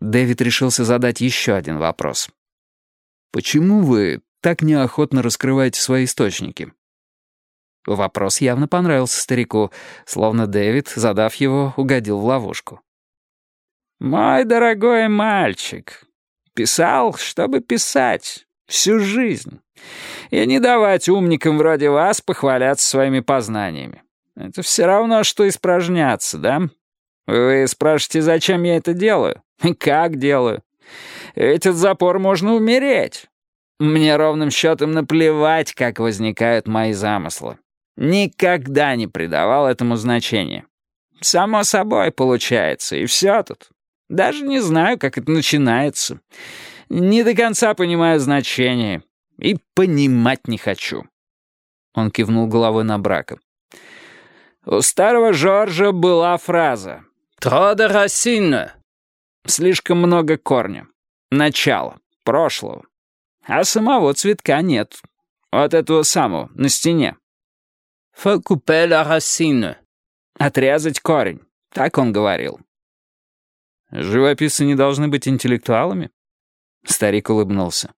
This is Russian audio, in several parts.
Дэвид решился задать еще один вопрос. «Почему вы так неохотно раскрываете свои источники?» Вопрос явно понравился старику, словно Дэвид, задав его, угодил в ловушку. «Мой дорогой мальчик, писал, чтобы писать, всю жизнь, и не давать умникам вроде вас похваляться своими познаниями. Это все равно, что испражняться, да? Вы спрашиваете, зачем я это делаю? Как делаю? Ведь от запор можно умереть. Мне ровным счетом наплевать, как возникают мои замыслы. Никогда не придавал этому значения. Само собой получается, и все тут. Даже не знаю, как это начинается. Не до конца понимаю значение. И понимать не хочу. Он кивнул головой на брака. У старого Жоржа была фраза «Trop de racines» Слишком много корня. Начало. Прошлого. А самого цветка нет. Вот этого самого, на стене. «Faut couper la racine». Отрезать корень. Так он говорил. «Живописцы не должны быть интеллектуалами?» Старик улыбнулся.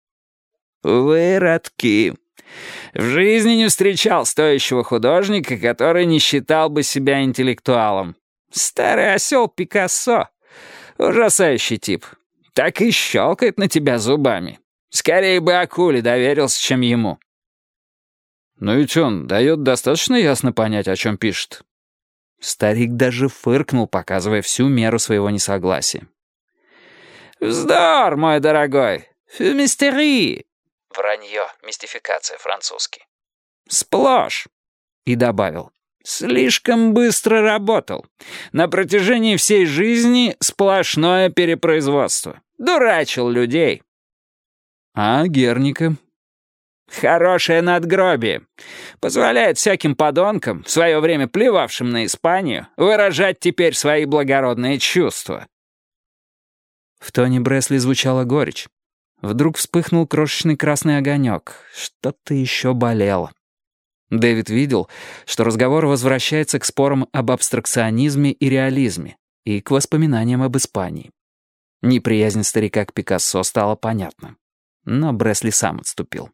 «Выродки. В жизни не встречал стоящего художника, который не считал бы себя интеллектуалом. Старый осел Пикассо. Ужасающий тип. Так и щелкает на тебя зубами. Скорее бы акуле доверился, чем ему. Но ведь он дает достаточно ясно понять, о чем пишет. Старик даже фыркнул, показывая всю меру своего несогласия. «Вздор, мой дорогой! Фюмистерии!» Вранье, мистификация французский. «Сплошь!» И добавил. Слишком быстро работал. На протяжении всей жизни сплошное перепроизводство. Дурачил людей. А Герника? Хорошее надгробие. Позволяет всяким подонкам, в свое время плевавшим на Испанию, выражать теперь свои благородные чувства. В тоне Бресли звучала горечь. Вдруг вспыхнул крошечный красный огонек. Что-то еще болело. Дэвид видел, что разговор возвращается к спорам об абстракционизме и реализме и к воспоминаниям об Испании. Неприязнь старика к Пикассо стала понятна. Но Бресли сам отступил.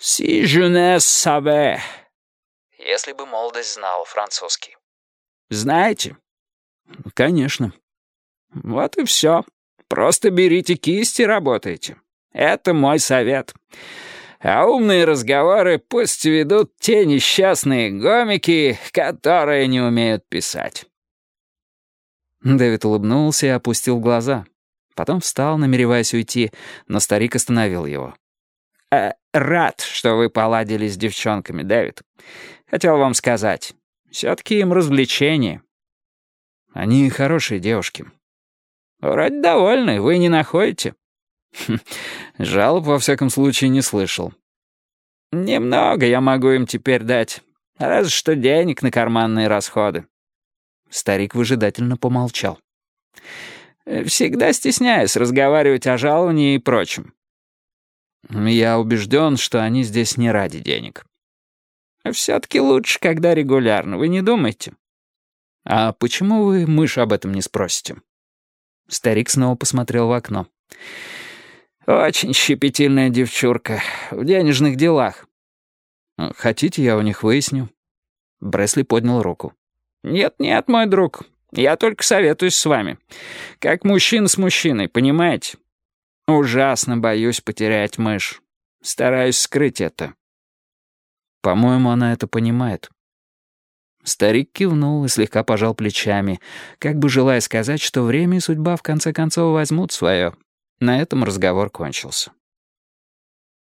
«Si je ne savais...» Если бы молодость знала французский. «Знаете?» «Конечно». «Вот и все. Просто берите кисти и работайте. Это мой совет. А умные разговоры пусть ведут те несчастные гомики, которые не умеют писать». Дэвид улыбнулся и опустил глаза. Потом встал, намереваясь уйти, но старик остановил его. «Э, «Рад, что вы поладили с девчонками, Дэвид. Хотел вам сказать, все-таки им развлечение». «Они хорошие девушки». «Вроде довольны, вы не находите?» Жалоб, во всяком случае, не слышал. «Немного я могу им теперь дать. Разве что денег на карманные расходы». Старик выжидательно помолчал. «Всегда стесняюсь разговаривать о жаловании и прочем». «Я убежден, что они здесь не ради денег». «Все-таки лучше, когда регулярно, вы не думаете?» «А почему вы мышь об этом не спросите?» Старик снова посмотрел в окно. «Очень щепетильная девчурка. В денежных делах». «Хотите, я у них выясню?» Бресли поднял руку. «Нет-нет, мой друг. Я только советуюсь с вами. Как мужчина с мужчиной, понимаете? Ужасно боюсь потерять мышь. Стараюсь скрыть это». «По-моему, она это понимает». Старик кивнул и слегка пожал плечами, как бы желая сказать, что время и судьба в конце концов возьмут свое. На этом разговор кончился.